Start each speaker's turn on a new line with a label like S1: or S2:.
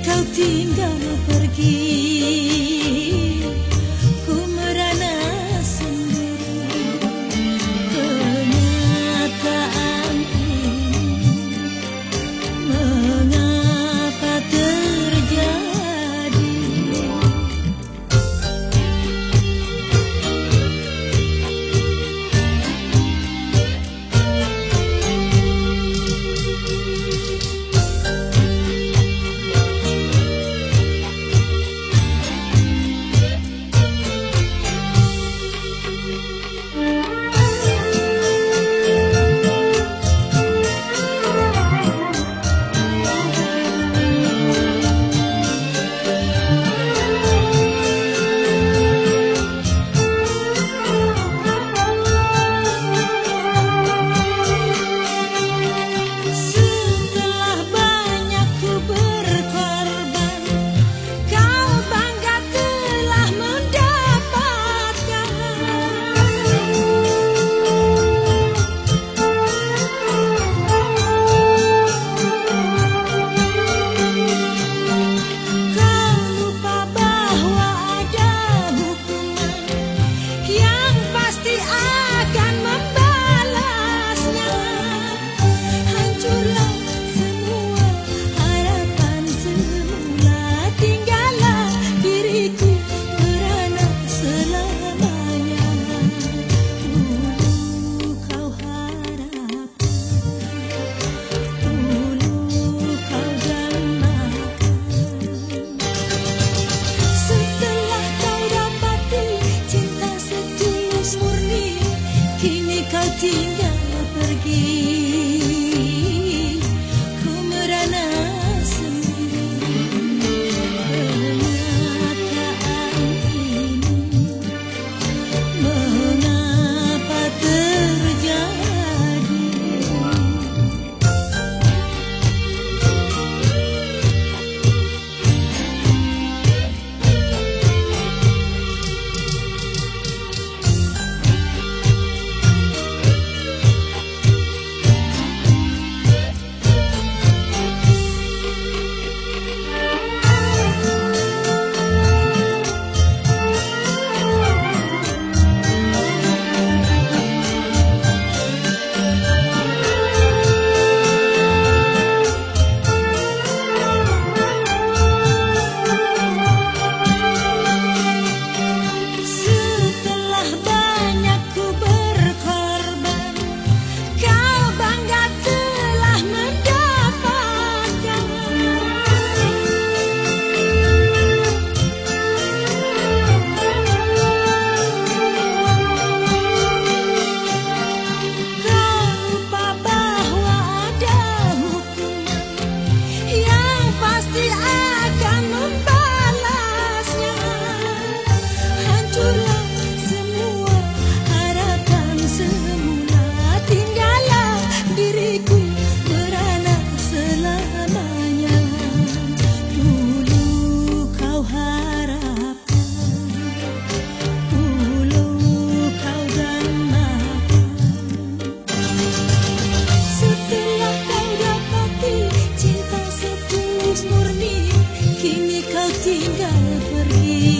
S1: kau tinggal pergi. tinggal pergi.